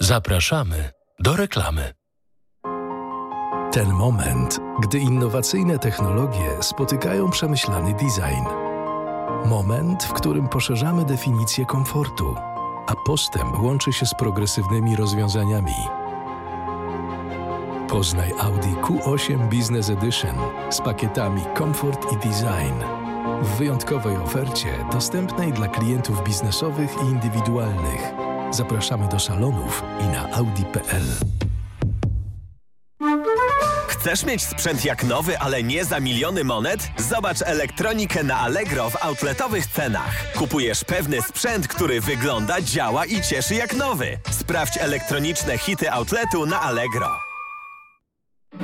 Zapraszamy do reklamy. Ten moment, gdy innowacyjne technologie spotykają przemyślany design. Moment, w którym poszerzamy definicję komfortu, a postęp łączy się z progresywnymi rozwiązaniami. Poznaj Audi Q8 Business Edition z pakietami Comfort i Design. W wyjątkowej ofercie dostępnej dla klientów biznesowych i indywidualnych. Zapraszamy do salonów i na audi.pl. Chcesz mieć sprzęt jak nowy, ale nie za miliony monet? Zobacz elektronikę na Allegro w outletowych cenach. Kupujesz pewny sprzęt, który wygląda, działa i cieszy jak nowy. Sprawdź elektroniczne hity outletu na Allegro.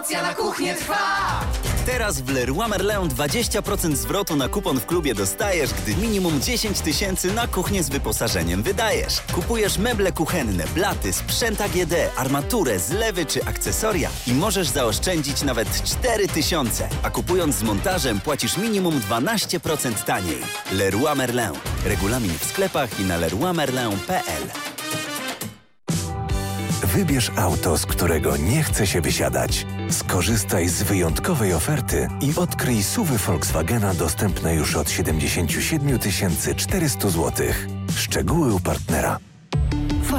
Promocja na kuchnię trwa! Teraz w Leroy Merlin 20% zwrotu na kupon w klubie dostajesz, gdy minimum 10 tysięcy na kuchnię z wyposażeniem wydajesz. Kupujesz meble kuchenne, blaty, sprzęt AGD, armaturę, zlewy czy akcesoria i możesz zaoszczędzić nawet 4 tysiące. A kupując z montażem płacisz minimum 12% taniej. Leroy Merlin. Regulamin w sklepach i na leroymerlin.pl Wybierz auto, z którego nie chce się wysiadać. Skorzystaj z wyjątkowej oferty i odkryj suwy Volkswagena dostępne już od 77 400 zł. Szczegóły u partnera.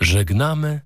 Żegnamy